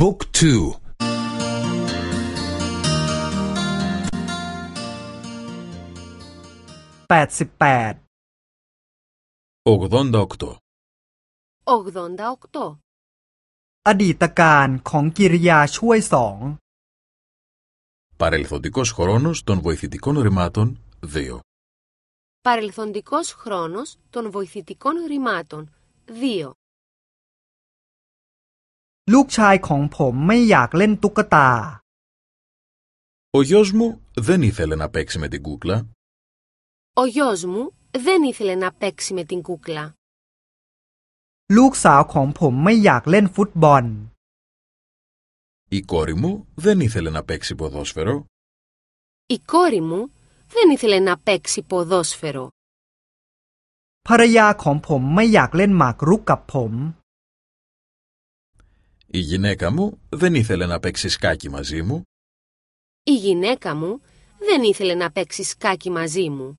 บุ๊กทูแปดสิบแปด 88 88. อดีตการของกิริยาช่วยสอง Παρελθοντικός χρόνος των βοηθητικών ρημάτων 2 Παρελθοντικός χρόνος των βοηθητικών ρημάτων 2. ลูกชายของผมไม่อยากเล่นตุ๊กตา Ο γιος μου δεν ήθελε να παίξει με την κούκλα Ο γιος μου δεν ήθελε να παίξει με την κούκλα. ลูกสาวของผมไม่อยากเล่นฟุตบอล Η κόρη μου δεν ήθελε να παίξει ποδόσφαιρο Η κόρη μου δεν ήθελε να παίξει ποδόσφαιρο. ภรรยาของผมไม่อยากเล่นหมากรุกกับผม Η γυναίκα μου δεν ήθελε να παίξει σκάκι μαζί μου Η γυναίκα μου δεν ήθελε να παίξει σκάκι μαζί μου.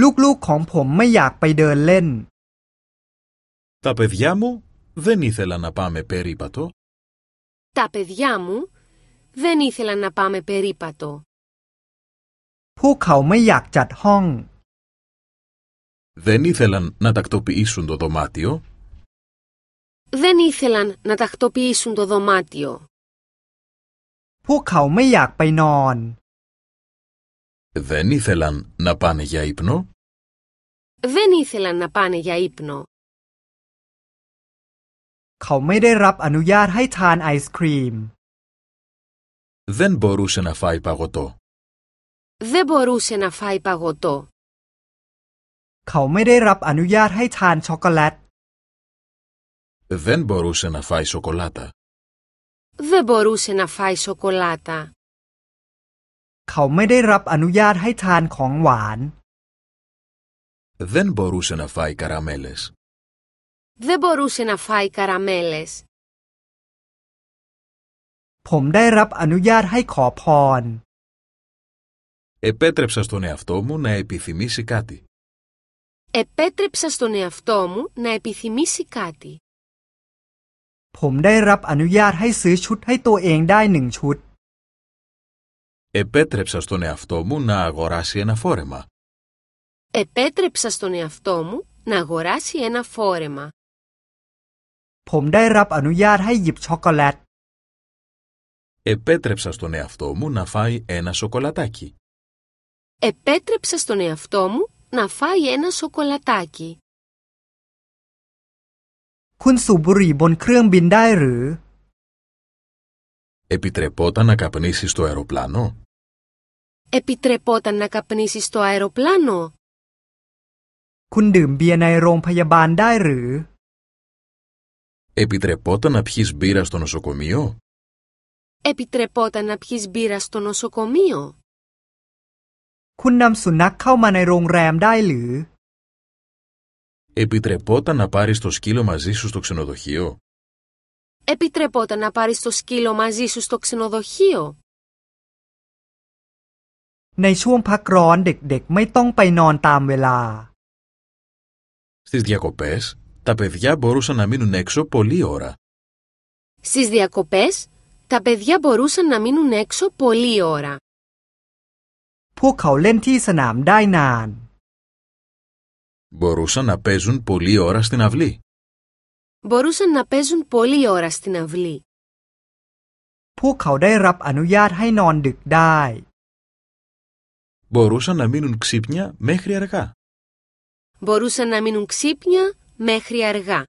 ลูกๆของผมไม่อยากไปเดินเล่น Τα παιδιά μου δεν ήθελαν να πάμε περίπατο Τα παιδιά μου δεν ήθελαν να πάμε περίπατο. พวกเขาไม่อยากจัดห้อง Δεν ήθελαν να τακτοποιήσουν το δωμάτιο Δεν ήθελαν να τακτοποιήσουν το δωμάτιο. พวกเขาไม่อยากไปนอน Δεν ήθελαν να πάνε για ύπνο Δεν ήθελαν να πάνε για ύπνο. เขาไม่ได้รับอนุญาตให้ทานไอศครีม Δεν μπορούσε να φάει παγωτό Δεν μπορούσε να φάει παγωτό. เขาไม่ได้รับอนุญาตให้ทานช็อกโกแลต Δεν μπορούσε να φάει σοκολάτα Δεν μπορούσε να φάει σοκολάτα. เขาไม่ได้รับอนุญาตให้ทานของหวาน Δεν μπορούσε να φάει καραμέλες Δεν μπορούσε να φάει καραμέλες. ผมได้รับอนุญาตให้ขอพร Επέτρεψα στον εαυτό μου να επιθυμήσει κάτι Επέτρεψα στον εαυτό μου να επιθυμήσει κάτι. ผมได้รับอนุญาตให้ซื้อชุดให้ตัวเองได้หนึ่งชุด Επέτρεψα στον εαυτό μου να αγοράσει ένα φόρεμα Επέτρεψα στον εαυτό μου να αγοράσει ένα φόρεμα. ผมได้รับอนุญาตให้หยิบช็อกโกแลต Επέτρεψα στον εαυτό μου να φάει ένα σοκολατάκι Επέτρεψα στον εαυτό μου να φάει ένα σοκολατάκι. คุณสูบบุหรี่บนเครื่องบินได้หรือ Επιτρεπόταν να καπνίσεις στο αεροπλάνο Επιτρεπόταν να καπνίσεις στο αεροπλάνο. คุณดื่มเบียร์ในโรงพยาบาลได้หรือ Επιτρεπόταν να πιεις μπύρα στο νοσοκομείο Επιτρεπόταν να πιεις μπύρα στο νοσοκομείο. คุณนำสุนัขเข้ามาในโรงแรมได้หรือ Επιτρεπόταν να πάρεις το σκύλο μαζί σου στο ξενοδοχείο Επιτρεπόταν να πάρεις το σκύλο μαζί σου στο ξενοδοχείο. ในช่วงพักร้อนเด็กๆ ไม่ต้องไปนอนตามเวลา Στις διακοπές, τα παιδιά μπορούσαν να μείνουν έξω πολλή ώρα. Στις διακοπές, τα παιδιά μπορούσαν να μείνουν έξω πολλή ώρα. พวกเขาเล่นที่สนามได้นาน Μπορούσαν να παίζουν πολλή ώρα στην αυλή. Μπορούσαν να παίζουν πολλή ώρα στην αυλή. พวกเขาได้รับอนุญาตให้นอนดึกได้ Μπορούσαν να μείνουν ξύπνια μέχρι αργά. Μπορούσαν να μείνουν ξύπνια μέχρι αργά.